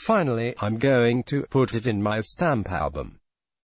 Finally, I'm going to put it in my stamp album.